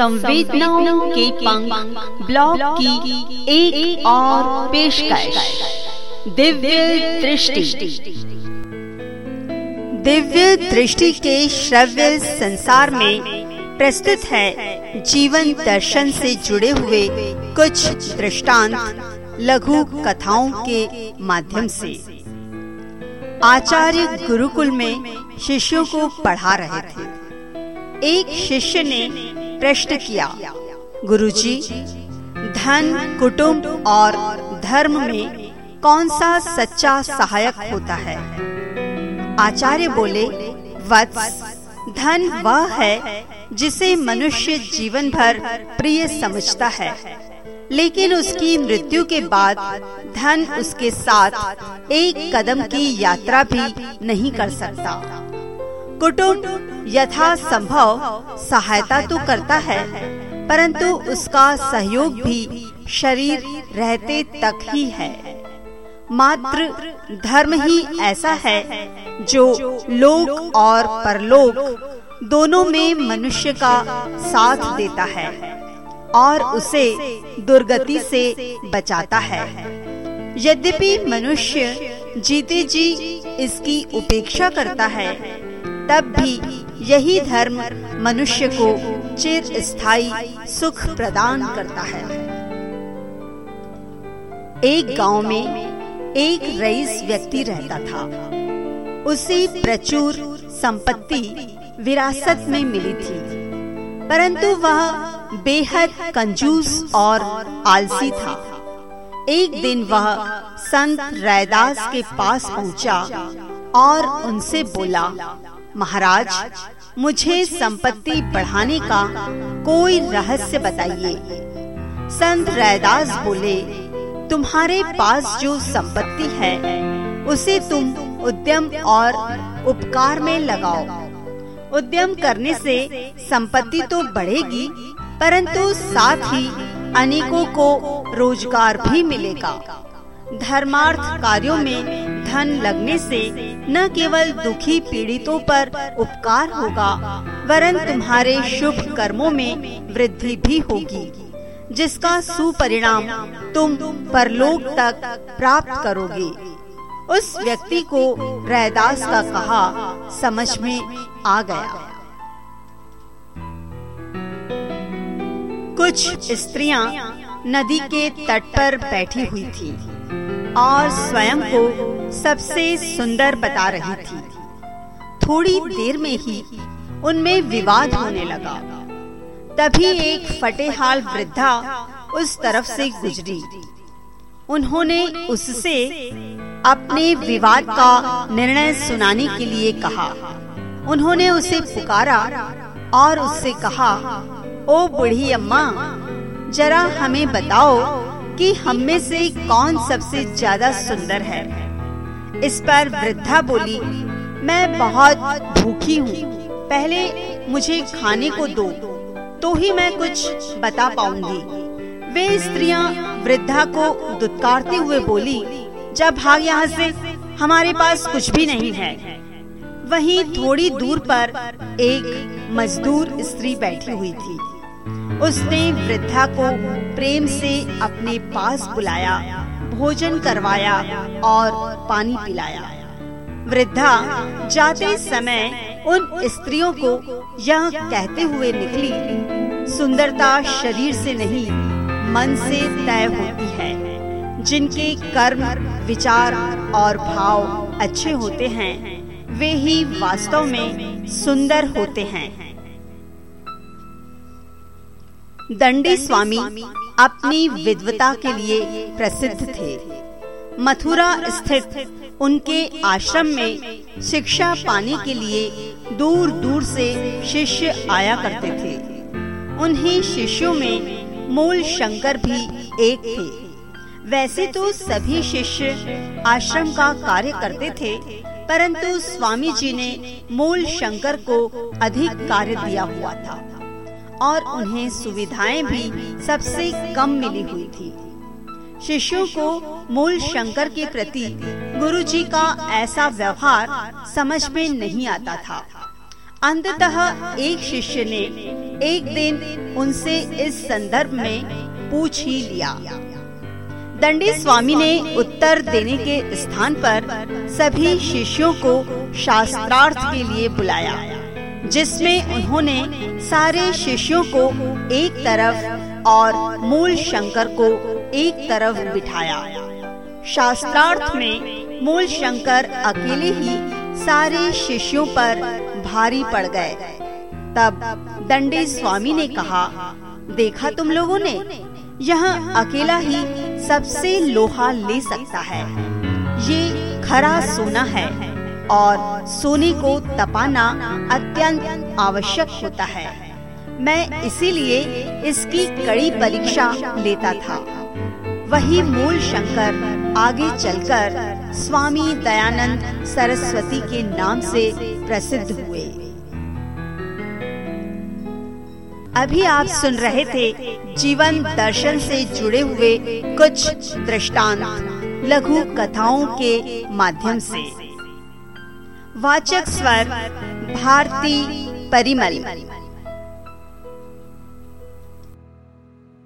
संवेदनाओं के पंख ब्लॉग की एक, एक और पेश दिव्य दृष्टि। दिव्य दृष्टि के श्रव्य संसार में प्रस्तुत है जीवन दर्शन से जुड़े हुए कुछ दृष्टांत लघु कथाओं के माध्यम से। आचार्य गुरुकुल में शिष्यों को पढ़ा रहे थे। एक शिष्य ने प्रश्न किया। गुरुजी, धन कुटुंब और धर्म में कौन सा सच्चा सहायक होता है? आचार्य बोले वत्स धन वह है जिसे मनुष्य जीवन भर प्रिय समझता है। लेकिन उसकी मृत्यु के बाद धन उसके साथ एक कदम की यात्रा भी नहीं कर सकता। कुटुंब यथा संभव सहायता तो करता है, परंतु उसका सहयोग भी शरीर रहते तक ही है। मात्र धर्म ही ऐसा है जो लोक और परलोक दोनों में मनुष्य का साथ देता है और उसे दुर्गति से बचाता है। यद्यपि मनुष्य जीते जी इसकी उपेक्षा करता है तब भी यही धर्म मनुष्य को चिर स्थायी सुख प्रदान करता है। एक गाँव में एक रईस व्यक्ति रहता था। उसे प्रचुर संपत्ति विरासत में मिली थी। परंतु वह बेहद कंजूस और आलसी था। एक दिन वह संत रैदास के पास पहुँचा और उनसे बोला महाराज, मुझे संपत्ति बढ़ाने का कोई रहस्य बताइए। संत रैदास बोले, तुम्हारे पास जो संपत्ति है, उसे तुम उद्यम और उपकार में लगाओ। उद्यम करने से संपत्ति तो बढ़ेगी, परंतु साथ ही अनेकों को रोज़गार भी मिलेगा। धर्मार्थ कार्यों में धन लगने से न केवल दुखी पीड़ितों पर उपकार होगा, वरन तुम्हारे शुभ कर्मों में वृद्धि भी होगी, जिसका सुपरिणाम तुम परलोक तक प्राप्त करोगे। उस व्यक्ति को रैदास का कहा समझ में आ गया। कुछ स्त्रियाँ नदी के तट पर बैठी हुई थी और स्वयं को सबसे सुंदर बता रही थी। थोड़ी देर में ही उनमें विवाद होने लगा। तभी एक फटेहाल वृद्धा उस तरफ़ से गुजरी। उन्होंने उससे अपने विवाद का निर्णय सुनाने के लिए कहा। उन्होंने उसे पुकारा और उससे कहा, ओ बुढ़ी अम्मा, जरा हमें बताओ कि हम में से कौन सबसे ज़्यादा सुंदर है? इस पर वृद्धा बोली, मैं बहुत भूखी हूँ। पहले मुझे खाने को दो तो ही मैं कुछ बता पाऊँगी। वे स्त्रियाँ वृद्धा को दुत्कारते हुए बोली, जब भाग यहाँ से, हमारे पास कुछ भी नहीं है। वहीं थोड़ी दूर पर एक मजदूर स्त्री बैठी हुई थी। उसने वृद्धा को प्रेम से अपने पास बुलाया, भोजन करवाया और पानी पिलाया। वृद्धा जाते समय उन स्त्रियों को यह कहते हुए निकली, सुंदरता शरीर से नहीं, मन से तय होती है। जिनके कर्म, विचार और भाव अच्छे होते हैं, वे ही वास्तव में सुंदर होते हैं। दंडी स्वामी अपनी विद्वता के लिए प्रसिद्ध थे। मथुरा स्थित उनके आश्रम में शिक्षा पाने के लिए दूर दूर से शिष्य आया करते थे। उन्हीं शिष्यों में मूल शंकर भी एक थे। वैसे तो सभी शिष्य आश्रम का कार्य करते थे, परंतु स्वामी जी ने मूल शंकर को अधिक कार्य दिया हुआ था और उन्हें सुविधाएँ भी सबसे कम मिली हुई थी। शिष्यों को मूल शंकर के प्रति गुरु जी का ऐसा व्यवहार समझ में नहीं आता था। अंततः एक शिष्य ने एक दिन उनसे इस संदर्भ में पूछ ही लिया। दंडी स्वामी ने उत्तर देने के स्थान पर सभी शिष्यों को शास्त्रार्थ के लिए बुलाया, जिसमें उन्होंने सारे शिष्यों को एक तरफ़ और मूल शंकर को एक तरफ़ बिठाया। शास्त्रार्थ में मूल शंकर अकेले ही सारे शिष्यों पर भारी पड़ गए। तब दंडी स्वामी ने कहा, देखा तुम लोगों ने? यह अकेला ही सबसे लोहा ले सकता है। ये खरा सोना है और सोने को तपाना अत्यंत आवश्यक होता है। मैं इसीलिए इसकी कड़ी परीक्षा लेता था। वही मूल शंकर आगे चलकर स्वामी दयानंद सरस्वती के नाम से प्रसिद्ध हुए। अभी आप सुन रहे थे जीवन दर्शन से जुड़े हुए कुछ दृष्टांत लघु कथाओं के माध्यम से। वाचक स्वर, भारती परिमल।